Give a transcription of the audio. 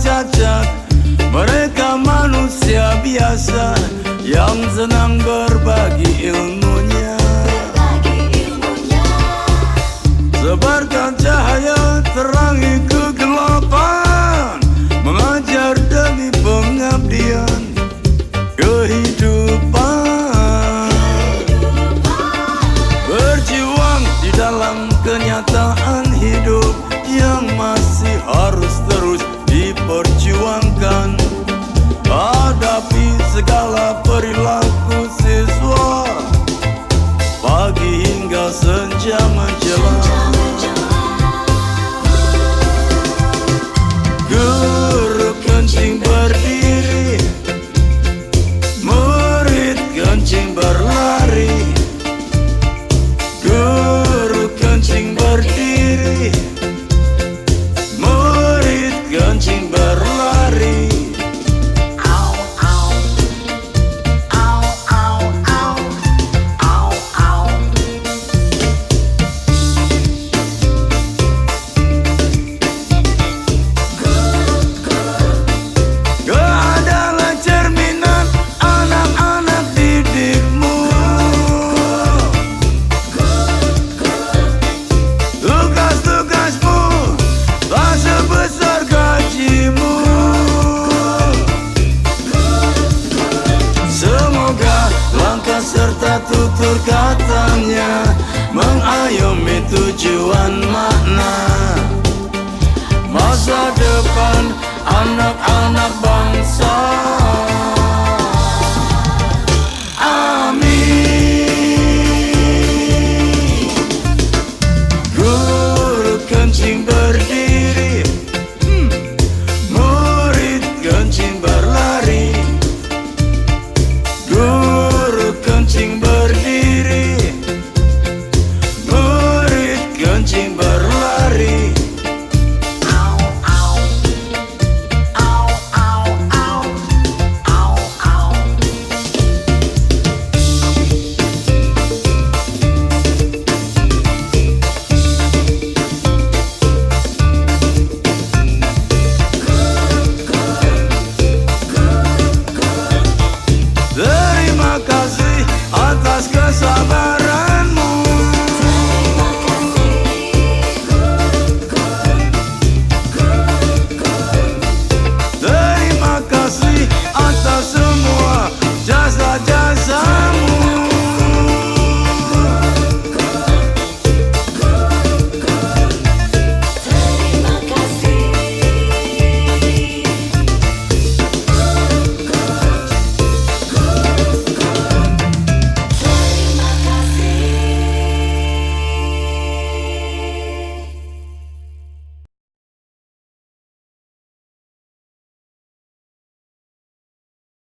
cacat Mereka manusia biasa Yang senang berbagi ilmunya, berbagi ilmunya. Sebarkan cahaya terangi kegelapan. Mengajar demi pengabdian Kehidupan, kehidupan. Berjuang di dalam kenyataan hidup. Mangelão katanya Mengayomi tujuan